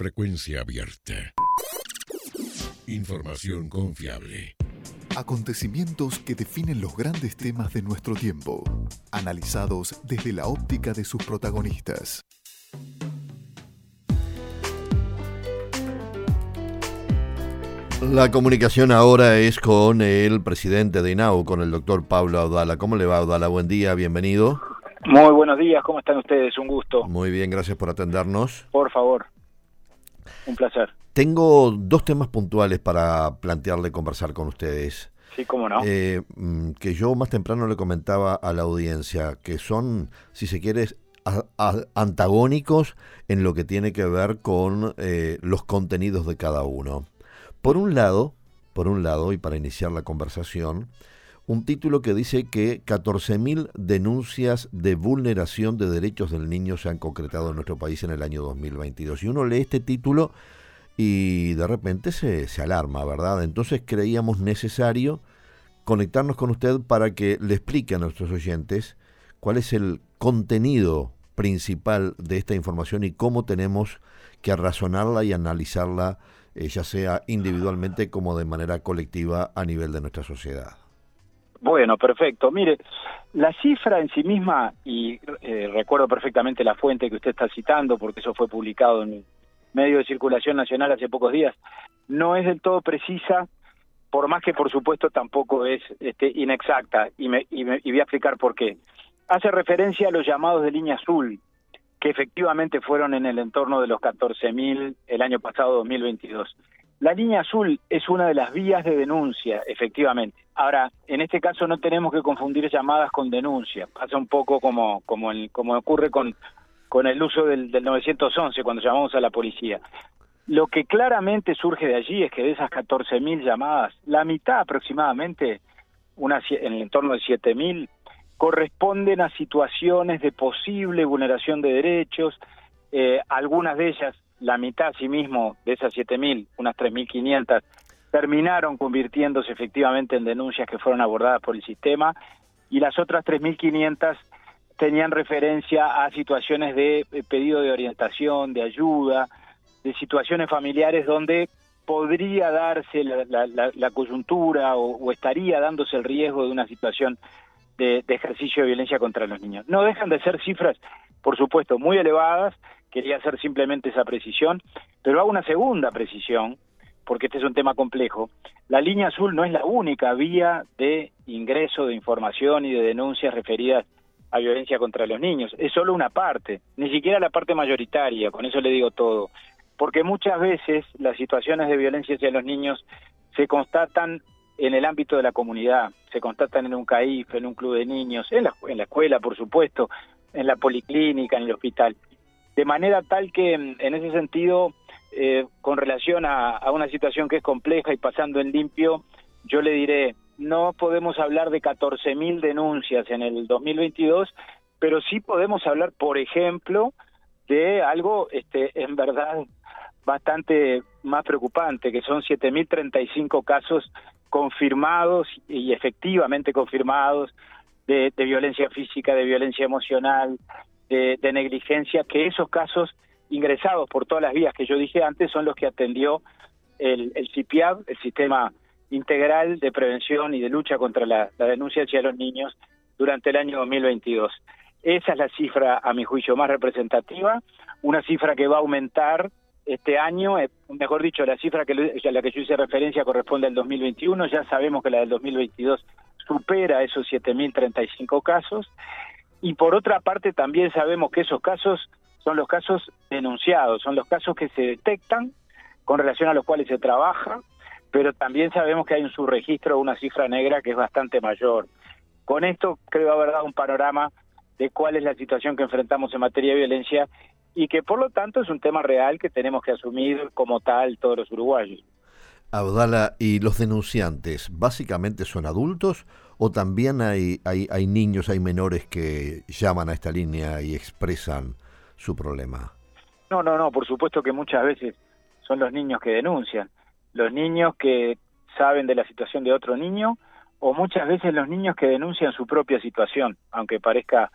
Frecuencia abierta. Información confiable. Acontecimientos que definen los grandes temas de nuestro tiempo, analizados desde la óptica de sus protagonistas. La comunicación ahora es con el presidente de INAU, con el doctor Pablo Audala. ¿Cómo le va, Audala? Buen día, bienvenido. Muy buenos días, ¿cómo están ustedes? Un gusto. Muy bien, gracias por atendernos. Por favor, un placer. Tengo dos temas puntuales para plantearle, conversar con ustedes. Sí, cómo no. Eh, mm, que yo más temprano le comentaba a la audiencia, que son, si se quiere, antagónicos en lo que tiene que ver con eh, los contenidos de cada uno. Por un lado, por un lado, y para iniciar la conversación, un título que dice que 14.000 denuncias de vulneración de derechos del niño se han concretado en nuestro país en el año 2022. Y uno lee este título y de repente se, se alarma, ¿verdad? Entonces creíamos necesario conectarnos con usted para que le explique a nuestros oyentes cuál es el contenido principal de esta información y cómo tenemos que razonarla y analizarla, eh, ya sea individualmente como de manera colectiva a nivel de nuestra sociedad. Bueno, perfecto. Mire, la cifra en sí misma, y eh, recuerdo perfectamente la fuente que usted está citando, porque eso fue publicado en medio de circulación nacional hace pocos días, no es del todo precisa, por más que por supuesto tampoco es este, inexacta, y, me, y, me, y voy a explicar por qué. Hace referencia a los llamados de línea azul, que efectivamente fueron en el entorno de los 14.000 el año pasado, 2022. La línea azul es una de las vías de denuncia, efectivamente. Ahora, en este caso no tenemos que confundir llamadas con denuncia. Pasa un poco como, como, como ocurre con, con el uso del, del 911 cuando llamamos a la policía. Lo que claramente surge de allí es que de esas 14.000 llamadas, la mitad aproximadamente, una, en el entorno de 7.000, corresponden a situaciones de posible vulneración de derechos, eh, algunas de ellas la mitad mismo de esas 7.000, unas 3.500, terminaron convirtiéndose efectivamente en denuncias que fueron abordadas por el sistema y las otras 3.500 tenían referencia a situaciones de eh, pedido de orientación, de ayuda, de situaciones familiares donde podría darse la, la, la coyuntura o, estaría dándose el riesgo de una situación de ejercicio de violencia contra los niños. No dejan de ser cifras, por supuesto, muy elevadas, quería hacer simplemente esa precisión, pero hago una segunda precisión, porque este es un tema complejo. La línea azul no es la única vía de ingreso de información y de denuncias referidas a violencia contra los niños, es solo una parte, ni siquiera la parte mayoritaria, con eso le digo todo, porque muchas veces las situaciones de violencia hacia los niños se constatan en el ámbito de la comunidad, se constatan en un CAIF, en un club de niños, en la, en la escuela, por supuesto, en la policlínica, en el hospital de manera tal que en ese sentido, eh, con relación a, una situación que es compleja y pasando en limpio, yo le diré, no podemos hablar de 14.000 denuncias en el 2022, pero sí podemos hablar, por ejemplo, de algo este, en verdad bastante más preocupante, que son 7.035 casos confirmados y efectivamente confirmados de violencia física, de violencia emocional, de, negligencia, que esos casos ingresados por todas las vías que yo dije antes son los que atendió el, el CIPIAB, el Sistema Integral de Prevención y de Lucha contra la, la Denuncia hacia los Niños, durante el año 2022. Esa es la cifra, a mi juicio, más representativa, una cifra que va a aumentar este año, eh, mejor dicho, la cifra que a la que yo hice referencia corresponde al 2021, ya sabemos que la del 2022 supera esos 7.035 casos, y por otra parte también sabemos que esos casos son los casos denunciados, son los casos que se detectan con relación a los cuales se trabaja, pero también sabemos que hay un subregistro, una cifra negra que es bastante mayor. Con esto creo haber dado un panorama de cuál es la situación que enfrentamos en materia de violencia y que por lo tanto es un tema real que tenemos que asumir como tal todos los uruguayos. Abdala, ¿y los denunciantes básicamente son adultos o también hay, hay, hay niños, hay menores que llaman a esta línea y expresan su problema? No, no, no, por supuesto que muchas veces son los niños que denuncian, los niños que saben de la situación de otro niño o muchas veces los niños que denuncian su propia situación, aunque parezca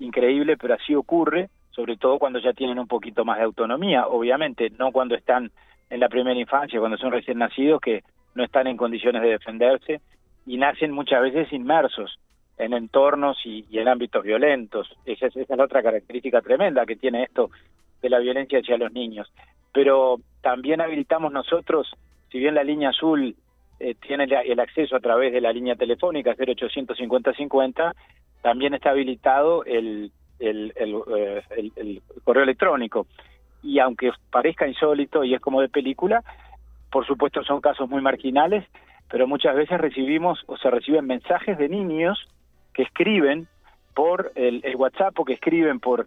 increíble, pero así ocurre, sobre todo cuando ya tienen un poquito más de autonomía, obviamente, no cuando están en la primera infancia, cuando son recién nacidos, que no están en condiciones de defenderse y nacen muchas veces inmersos en entornos y, en ámbitos violentos. Esa es, esa es la otra característica tremenda que tiene esto de la violencia hacia los niños. Pero también habilitamos nosotros, si bien la línea azul eh, tiene el acceso a través de la línea telefónica 0800 50 50, también está habilitado el, el, eh, el, el, correo electrónico. Y aunque parezca insólito y es como de película, por supuesto son casos muy marginales, pero muchas veces recibimos o se reciben mensajes de niños que escriben por el, WhatsApp o que escriben por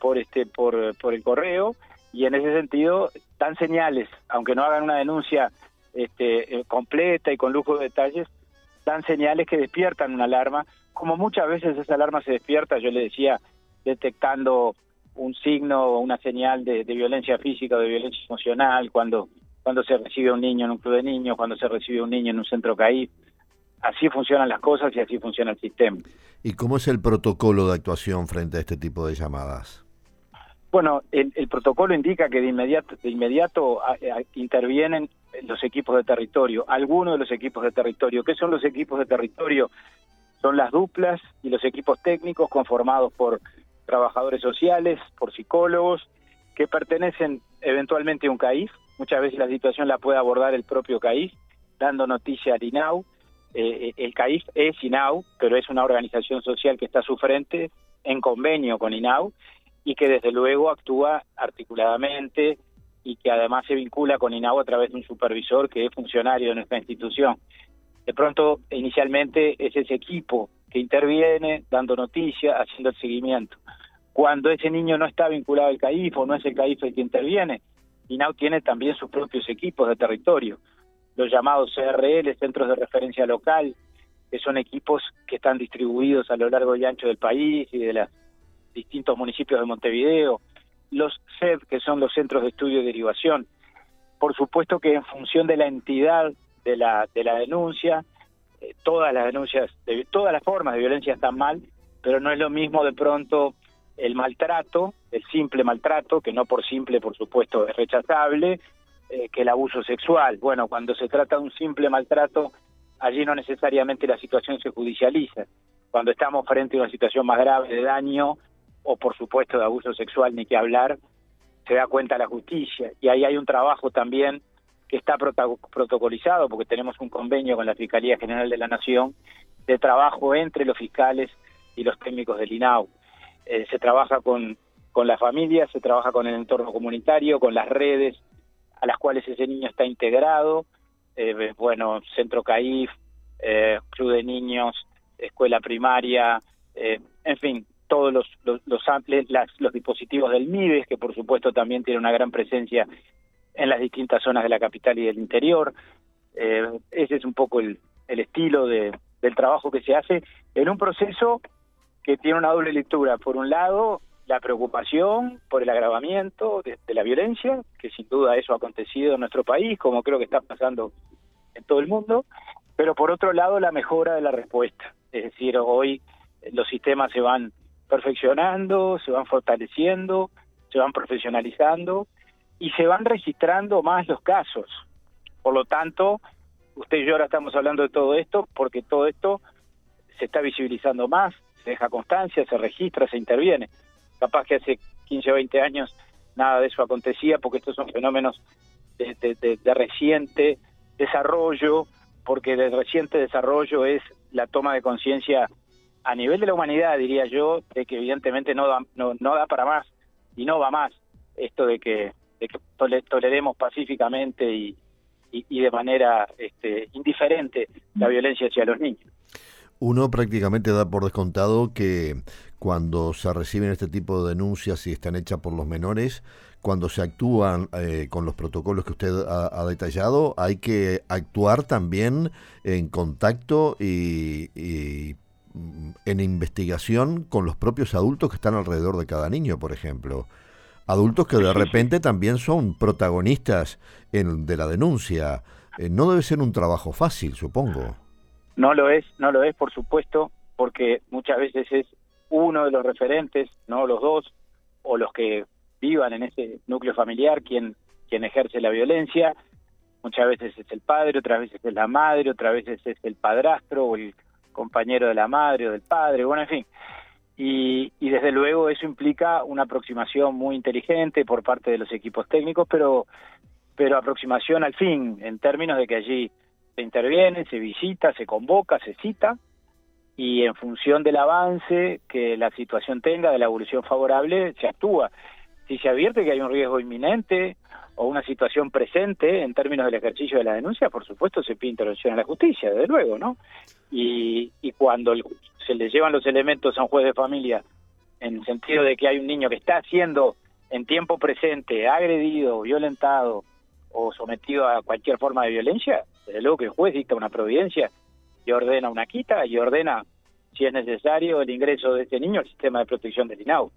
por este por, por el correo y en ese sentido dan señales, aunque no hagan una denuncia este, eh, completa y con lujo de detalles, dan señales que despiertan una alarma, como muchas veces esa alarma se despierta, yo le decía, detectando un signo o una señal de, violencia física o de violencia emocional, cuando, cuando se recibe un niño en un club de niños, cuando se recibe un niño en un centro CAI. Así funcionan las cosas y así funciona el sistema. ¿Y cómo es el protocolo de actuación frente a este tipo de llamadas? Bueno, el, protocolo indica que de inmediato, de inmediato intervienen los equipos de territorio, algunos de los equipos de territorio. ¿Qué son los equipos de territorio? Son las duplas y los equipos técnicos conformados por trabajadores sociales, por psicólogos, que pertenecen eventualmente a un CAIF. Muchas veces la situación la puede abordar el propio CAIF, dando noticia al INAU. Eh, el CAIF es INAU, pero es una organización social que está a su frente en convenio con INAU y que desde luego actúa articuladamente y que además se vincula con INAU a través de un supervisor que es funcionario de nuestra institución. De pronto, inicialmente es ese equipo que interviene dando noticias, haciendo el seguimiento. Cuando ese niño no está vinculado al CAIF no es el CAIF el que interviene, INAU tiene también sus propios equipos de territorio, los llamados CRL, Centros de Referencia Local, que son equipos que están distribuidos a lo largo y ancho del país y de los distintos municipios de Montevideo, los CED, que son los Centros de Estudio y Derivación. Por supuesto que en función de la entidad de la, de la denuncia, eh, todas las denuncias, de, todas las formas de violencia están mal, pero no es lo mismo de pronto el maltrato, el simple maltrato, que no por simple, por supuesto, es rechazable, eh, que el abuso sexual. Bueno, cuando se trata de un simple maltrato, allí no necesariamente la situación se judicializa. Cuando estamos frente a una situación más grave de daño o, por supuesto, de abuso sexual, ni que hablar, se da cuenta la justicia. Y ahí hay un trabajo también que está protocolizado, porque tenemos un convenio con la Fiscalía General de la Nación, de trabajo entre los fiscales y los técnicos del INAU. Eh, se trabaja con, con la familia, se trabaja con el entorno comunitario, con las redes a las cuales ese niño está integrado, eh, bueno, Centro CAIF, eh, Club de Niños, Escuela Primaria, en fin, todos los, los, los, los dispositivos del MIDES, que por supuesto también tiene una gran presencia en las distintas zonas de la capital y del interior. ese es un poco el, estilo de, del trabajo que se hace en un proceso que tiene una doble lectura. Por un lado, la preocupación por el agravamiento de, la violencia, que sin duda eso ha acontecido en nuestro país, como creo que está pasando en todo el mundo, pero por otro lado, la mejora de la respuesta. Es decir, hoy los sistemas se van perfeccionando, se van fortaleciendo, se van profesionalizando y se van registrando más los casos. Por lo tanto, usted y yo ahora estamos hablando de todo esto porque todo esto se está visibilizando más, se deja constancia, se registra, se interviene. Capaz que hace 15 o 20 años nada de eso acontecía porque estos son fenómenos de, reciente desarrollo, porque de reciente desarrollo es la toma de conciencia a nivel de la humanidad, diría yo, de que evidentemente no da, no, no da para más y no va más esto de que, de que toleremos pacíficamente y, y, de manera este, indiferente la violencia hacia los niños. Uno prácticamente da por descontado que cuando se reciben este tipo de denuncias y están hechas por los menores, cuando se actúan eh, con los protocolos que usted ha, detallado, hay que actuar también en contacto y, y, mm, en investigación con los propios adultos que están alrededor de cada niño, por ejemplo. Adultos que de repente también son protagonistas en, de la denuncia. Eh, no debe ser un trabajo fácil, supongo. No lo es, no lo es, por supuesto, porque muchas veces es uno de los referentes, no los dos, o los que vivan en ese núcleo familiar quien, quien ejerce la violencia. Muchas veces es el padre, otras veces es la madre, otras veces es el padrastro o el compañero de la madre o del padre, bueno, en fin. Y, y desde luego eso implica una aproximación muy inteligente por parte de los equipos técnicos, pero, pero aproximación al fin, en términos de que allí se interviene, se visita, se convoca, se cita, y en función del avance que la situación tenga, de la evolución favorable, se actúa. Si se advierte que hay un riesgo inminente o una situación presente en términos del ejercicio de la denuncia, por supuesto se pide intervención a la justicia, desde luego, ¿no? Y, cuando se le llevan los elementos a un juez de familia en el sentido de que hay un niño que está siendo en tiempo presente agredido, violentado o sometido a cualquier forma de violencia, desde luego que el juez dicta una providencia y ordena una quita y ordena, si es necesario, el ingreso de este niño al sistema de protección del INAU.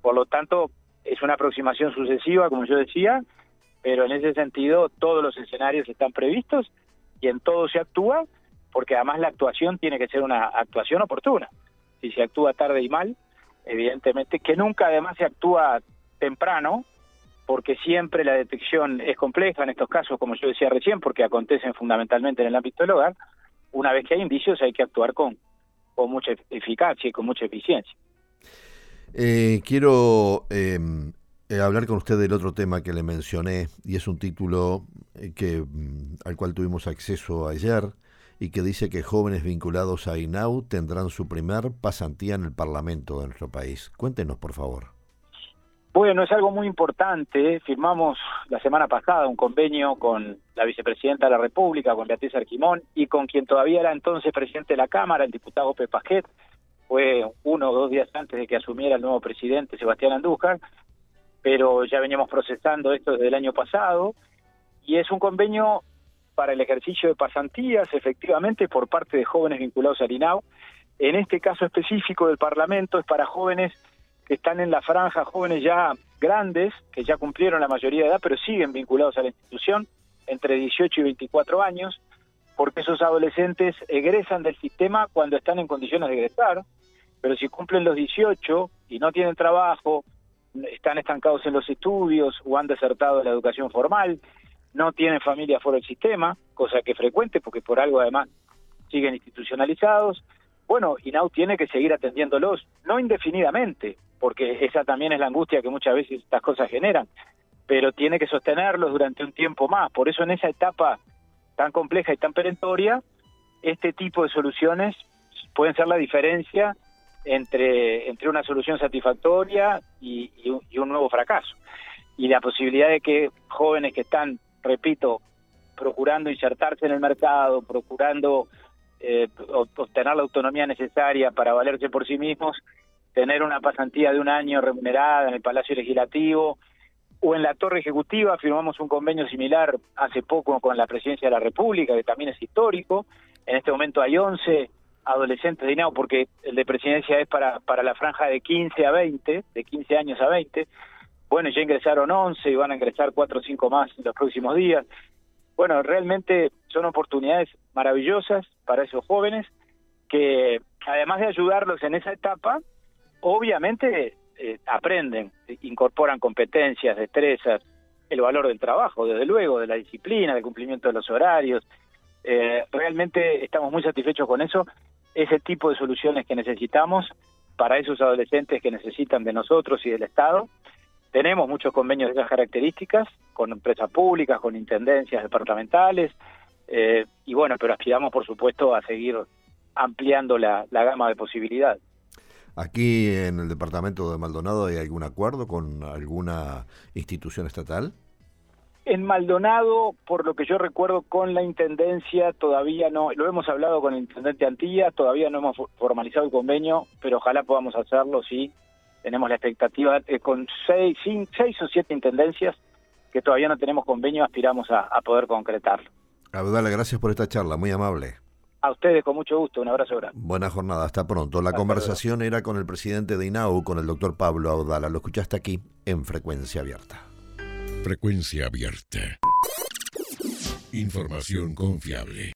Por lo tanto, es una aproximación sucesiva, como yo decía, pero en ese sentido todos los escenarios están previstos y en todo se actúa, porque además la actuación tiene que ser una actuación oportuna. Si se actúa tarde y mal, evidentemente, que nunca además se actúa temprano, porque siempre la detección es compleja en estos casos, como yo decía recién, porque acontecen fundamentalmente en el ámbito del hogar, una vez que hay indicios hay que actuar con, con mucha eficacia y con mucha eficiencia. Eh, quiero em, eh, hablar con usted del otro tema que le mencioné y es un título eh, que mm, al cual tuvimos acceso ayer y que dice que jóvenes vinculados a INAU tendrán su primer pasantía en el Parlamento de nuestro país. Cuéntenos, por favor. Bueno, es algo muy importante. Firmamos la semana pasada un convenio con la vicepresidenta de la República, con Beatriz Arquimón, y con quien todavía era entonces presidente de la Cámara, el diputado Pepajet, fue uno o dos días antes de que asumiera el nuevo presidente Sebastián Andújar, pero ya veníamos procesando esto desde el año pasado, y es un convenio para el ejercicio de pasantías, efectivamente, por parte de jóvenes vinculados al INAU. En este caso específico del Parlamento es para jóvenes que están en la franja, jóvenes ya grandes, que ya cumplieron la mayoría de edad, pero siguen vinculados a la institución, entre 18 y 24 años, porque esos adolescentes egresan del sistema cuando están en condiciones de egresar, pero si cumplen los 18 y no tienen trabajo, están estancados en los estudios o han desertado de la educación formal, no tienen familia fuera del sistema, cosa que frecuente porque por algo además siguen institucionalizados. Bueno, INAU tiene que seguir atendiéndolos, no indefinidamente, porque esa también es la angustia que muchas veces estas cosas generan, pero tiene que sostenerlos durante un tiempo más. Por eso en esa etapa tan compleja y tan perentoria, este tipo de soluciones pueden ser la diferencia entre, entre una solución satisfactoria y, un, nuevo fracaso. Y la posibilidad de que jóvenes que están, repito, procurando insertarse en el mercado, procurando eh, obtener la autonomía necesaria para valerse por sí mismos, tener una pasantía de un año remunerada en el Palacio Legislativo o en la Torre Ejecutiva, firmamos un convenio similar hace poco con la Presidencia de la República, que también es histórico. En este momento hay 11 adolescentes de INAU, porque el de presidencia es para, para la franja de 15 a 20, de 15 años a 20. Bueno, ya ingresaron 11 y van a ingresar 4 o 5 más en los próximos días. Bueno, realmente son oportunidades maravillosas para esos jóvenes que, además de ayudarlos en esa etapa, obviamente eh, aprenden, incorporan competencias, destrezas, el valor del trabajo, desde luego, de la disciplina, del cumplimiento de los horarios. Eh, realmente estamos muy satisfechos con eso. Ese tipo de soluciones que necesitamos para esos adolescentes que necesitan de nosotros y del Estado. Tenemos muchos convenios de esas características con empresas públicas, con intendencias departamentales, eh, y bueno, pero aspiramos, por supuesto, a seguir ampliando la, la gama de posibilidades. Aquí en el departamento de Maldonado hay algún acuerdo con alguna institución estatal? En Maldonado, por lo que yo recuerdo con la Intendencia, todavía no, lo hemos hablado con el Intendente Antilla, todavía no hemos formalizado el convenio, pero ojalá podamos hacerlo, sí. Tenemos la expectativa eh, con seis, seis o siete intendencias que todavía no tenemos convenio, aspiramos a, a poder concretarlo. Abdala, gracias por esta charla, muy amable. A ustedes con mucho gusto, un abrazo grande. Buena jornada, hasta pronto. La conversación era con el presidente de INAU, con el doctor Pablo Audala. Lo escuchaste aquí en Frecuencia Abierta. Frecuencia Abierta. Información confiable.